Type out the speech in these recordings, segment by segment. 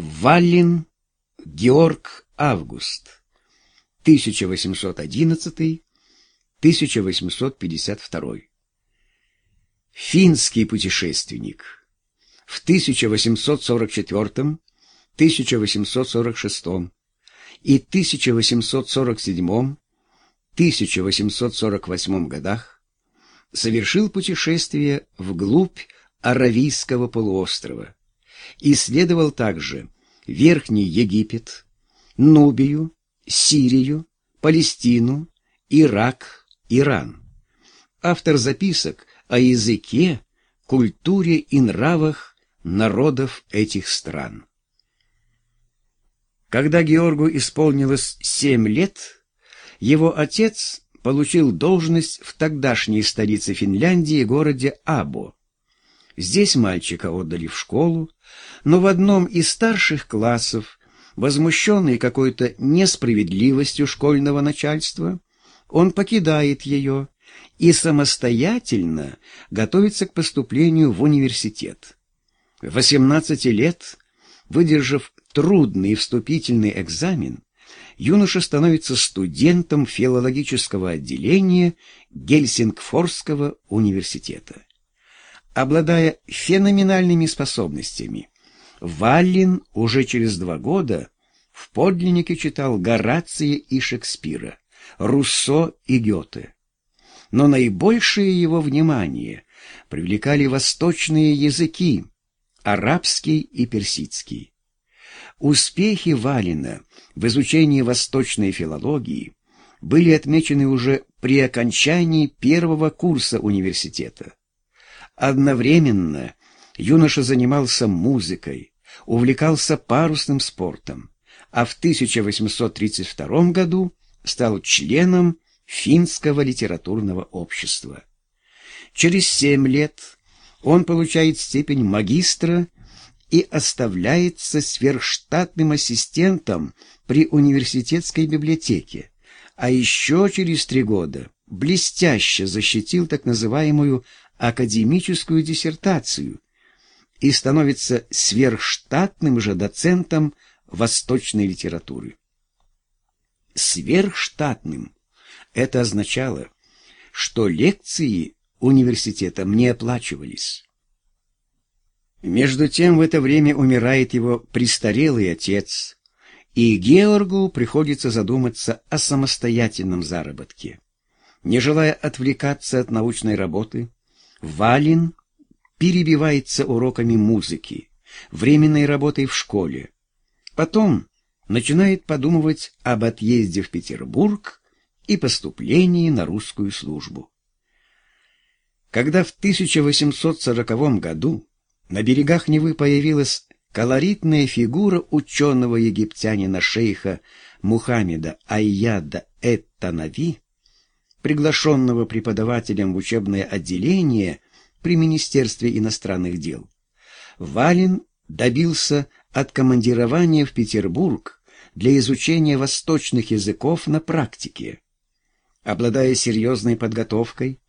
Валлин Георг Август 1811-1852 Финский путешественник. В 1844 1846 и 1847-1848 годах совершил путешествие вглубь Аравийского полуострова, исследовал также Верхний Египет, Нубию, Сирию, Палестину, Ирак, Иран. Автор записок о языке, культуре и нравах народов этих стран. Когда Георгу исполнилось семь лет, его отец получил должность в тогдашней столице Финляндии, городе Або. Здесь мальчика отдали в школу, но в одном из старших классов, возмущенный какой-то несправедливостью школьного начальства, он покидает ее и самостоятельно готовится к поступлению в университет. В 18 лет, выдержав трудный вступительный экзамен, юноша становится студентом филологического отделения Гельсингфорского университета. Обладая феноменальными способностями, Валлин уже через два года в подлиннике читал Горация и Шекспира, Руссо и Гёте. Но наибольшее его внимание привлекали восточные языки, арабский и персидский. Успехи Валина в изучении восточной филологии были отмечены уже при окончании первого курса университета. Одновременно юноша занимался музыкой, увлекался парусным спортом, а в 1832 году стал членом финского литературного общества. Через семь лет он получает степень магистра и оставляется сверхштатным ассистентом при университетской библиотеке, а еще через три года блестяще защитил так называемую академическую диссертацию и становится сверхштатным же доцентом восточной литературы. Сверхштатным это означало, что лекции университетом не оплачивались. Между тем в это время умирает его престарелый отец, и Георгу приходится задуматься о самостоятельном заработке. Не желая отвлекаться от научной работы, Валин перебивается уроками музыки, временной работой в школе. Потом начинает подумывать об отъезде в Петербург и поступлении на русскую службу. Когда в 1840 году на берегах Невы появилась колоритная фигура ученого-египтянина шейха Мухаммеда Айяда Эт-Танави, приглашенного преподавателем в учебное отделение при Министерстве иностранных дел. Валин добился откомандирования в Петербург для изучения восточных языков на практике. Обладая серьезной подготовкой,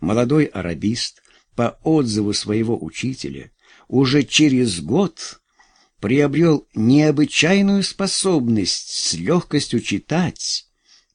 молодой арабист, по отзыву своего учителя, уже через год приобрел необычайную способность с легкостью читать,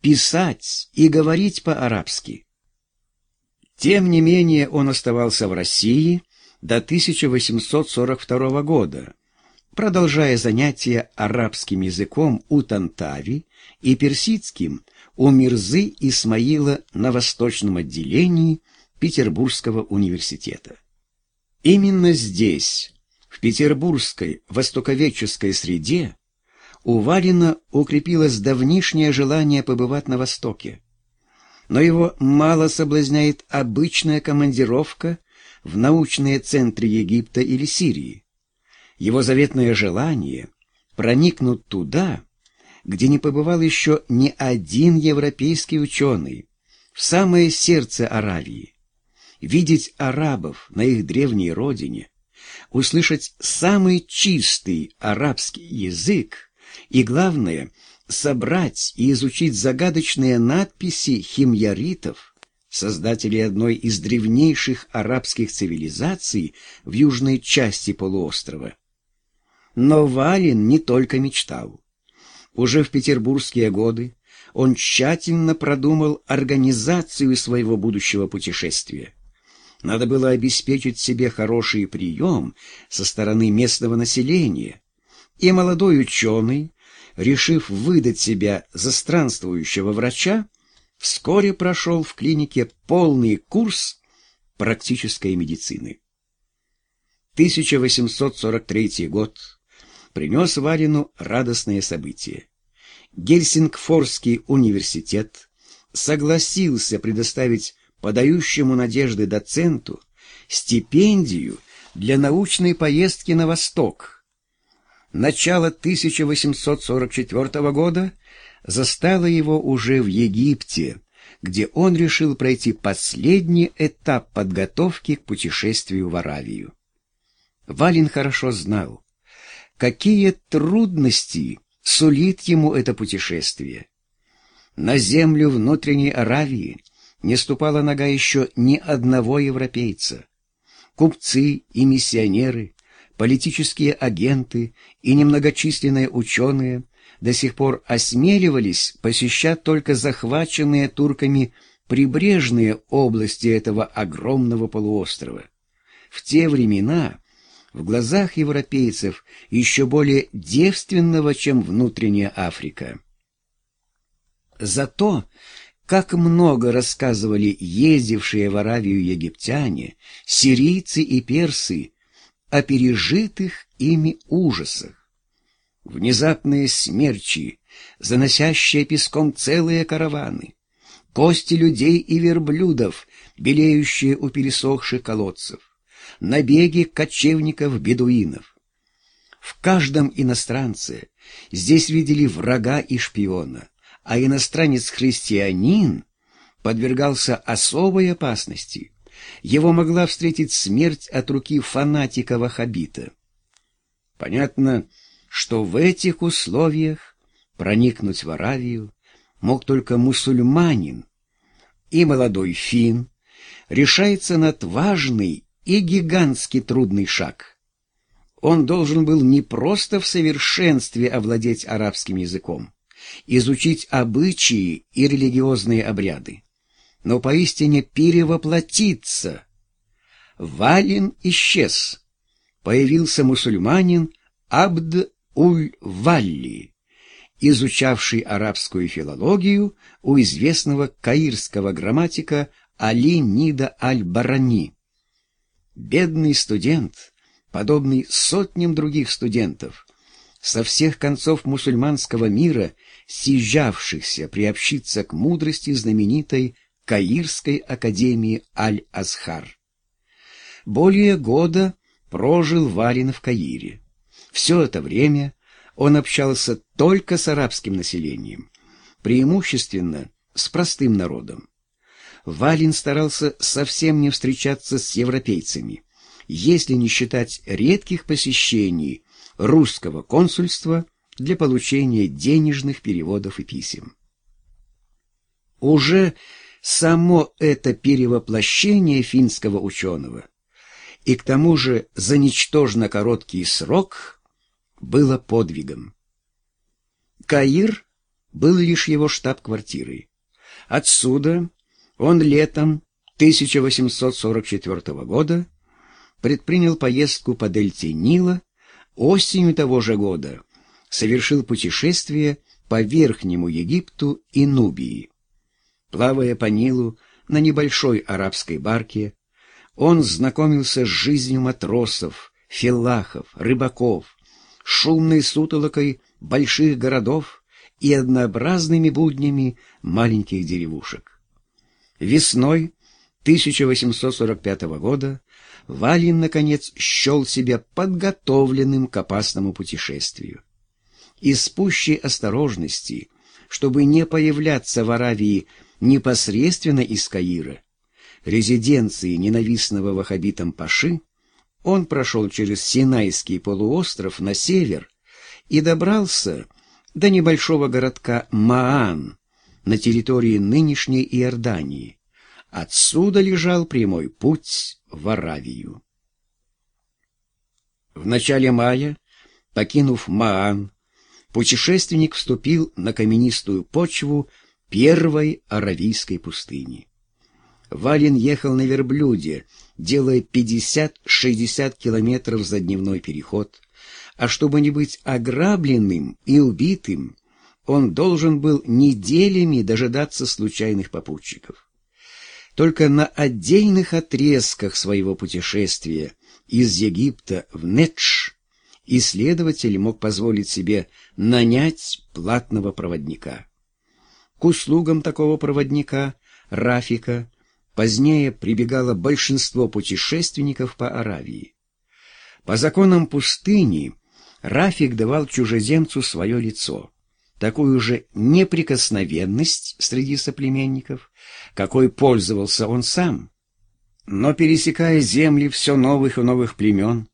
писать и говорить по-арабски. Тем не менее он оставался в России до 1842 года, продолжая занятия арабским языком у Тантави и персидским у Мирзы Исмаила на восточном отделении Петербургского университета. Именно здесь, в петербургской востоковедческой среде, у Варина укрепилось давнишнее желание побывать на Востоке. Но его мало соблазняет обычная командировка в научные центры Египта или Сирии. Его заветное желание проникнуть туда, где не побывал еще ни один европейский ученый, в самое сердце Аравии видеть арабов на их древней родине, услышать самый чистый арабский язык и, главное, собрать и изучить загадочные надписи химьяритов, создателей одной из древнейших арабских цивилизаций в южной части полуострова. Но Валин не только мечтал. Уже в петербургские годы он тщательно продумал организацию своего будущего путешествия. Надо было обеспечить себе хороший прием со стороны местного населения, и молодой ученый, решив выдать себя за странствующего врача, вскоре прошел в клинике полный курс практической медицины. 1843 год принес Варину радостное событие. Гельсингфорский университет согласился предоставить подающему надежды доценту стипендию для научной поездки на Восток. Начало 1844 года застало его уже в Египте, где он решил пройти последний этап подготовки к путешествию в Аравию. Валин хорошо знал, какие трудности сулит ему это путешествие. На землю внутренней Аравии не ступала нога еще ни одного европейца. Купцы и миссионеры, политические агенты и немногочисленные ученые до сих пор осмеливались посещать только захваченные турками прибрежные области этого огромного полуострова. В те времена в глазах европейцев еще более девственного, чем внутренняя Африка. Зато, как много рассказывали ездившие в Аравию египтяне, сирийцы и персы о пережитых ими ужасах. Внезапные смерчи, заносящие песком целые караваны, кости людей и верблюдов, белеющие у пересохших колодцев, набеги кочевников-бедуинов. В каждом иностранце здесь видели врага и шпиона, а иностранец-христианин подвергался особой опасности. Его могла встретить смерть от руки фанатика-ваххабита. Понятно, что в этих условиях проникнуть в Аравию мог только мусульманин, и молодой фин решается на отважный и гигантский трудный шаг. Он должен был не просто в совершенстве овладеть арабским языком, изучить обычаи и религиозные обряды, но поистине перевоплотиться. Валин исчез. Появился мусульманин Абд-уль-Валли, изучавший арабскую филологию у известного каирского грамматика Али Нида аль-Барани. Бедный студент, подобный сотням других студентов, со всех концов мусульманского мира, съезжавшихся приобщиться к мудрости знаменитой Каирской академии Аль-Азхар. Более года прожил Валин в Каире. Все это время он общался только с арабским населением, преимущественно с простым народом. Валин старался совсем не встречаться с европейцами, если не считать редких посещений русского консульства для получения денежных переводов и писем. Уже само это перевоплощение финского ученого и к тому же за ничтожно короткий срок было подвигом. Каир был лишь его штаб-квартирой. Отсюда он летом 1844 года предпринял поездку по дельте Нила, осенью того же года совершил путешествие по Верхнему Египту и Нубии. Плавая по Нилу на небольшой арабской барке, он знакомился с жизнью матросов, филлахов, рыбаков, шумной сутолокой больших городов и однообразными буднями маленьких деревушек. Весной 1845 года Валин, наконец, счел себя подготовленным к опасному путешествию. Из пущей осторожности, чтобы не появляться в Аравии непосредственно из Каира, резиденции ненавистного ваххабитам Паши, он прошел через Синайский полуостров на север и добрался до небольшого городка Маан, на территории нынешней Иордании. Отсюда лежал прямой путь в Аравию. В начале мая Покинув Маан, путешественник вступил на каменистую почву первой Аравийской пустыни. Валин ехал на верблюде, делая 50-60 километров за дневной переход, а чтобы не быть ограбленным и убитым, он должен был неделями дожидаться случайных попутчиков. Только на отдельных отрезках своего путешествия из Египта в Нетш исследователь мог позволить себе нанять платного проводника. К услугам такого проводника, Рафика, позднее прибегало большинство путешественников по Аравии. По законам пустыни Рафик давал чужеземцу свое лицо, такую же неприкосновенность среди соплеменников, какой пользовался он сам. Но, пересекая земли все новых и новых племен,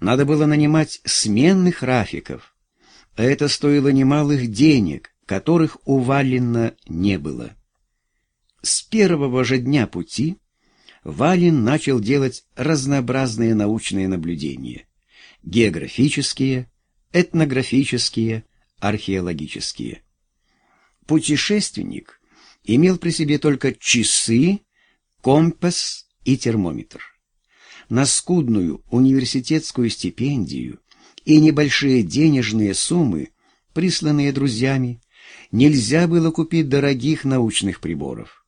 надо было нанимать сменных рафиков, это стоило немалых денег, которых у Валина не было. С первого же дня пути Валин начал делать разнообразные научные наблюдения – географические, этнографические, археологические. Путешественник имел при себе только часы, компас и термометр. На скудную университетскую стипендию и небольшие денежные суммы, присланные друзьями, нельзя было купить дорогих научных приборов.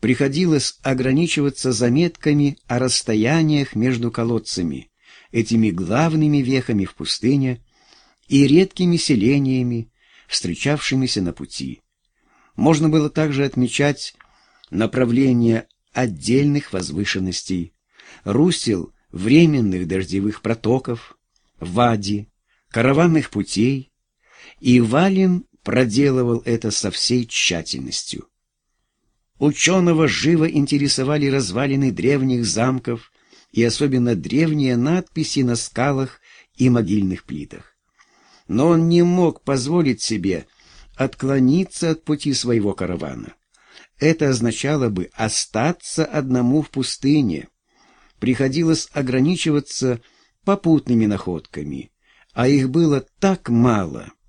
Приходилось ограничиваться заметками о расстояниях между колодцами, этими главными вехами в пустыне, и редкими селениями, встречавшимися на пути. Можно было также отмечать направление отдельных возвышенностей, русел временных дождевых протоков, вади, караванных путей, и Валин проделывал это со всей тщательностью. Ученого живо интересовали развалины древних замков и особенно древние надписи на скалах и могильных плитах. Но он не мог позволить себе отклониться от пути своего каравана. Это означало бы остаться одному в пустыне. Приходилось ограничиваться попутными находками, а их было так мало —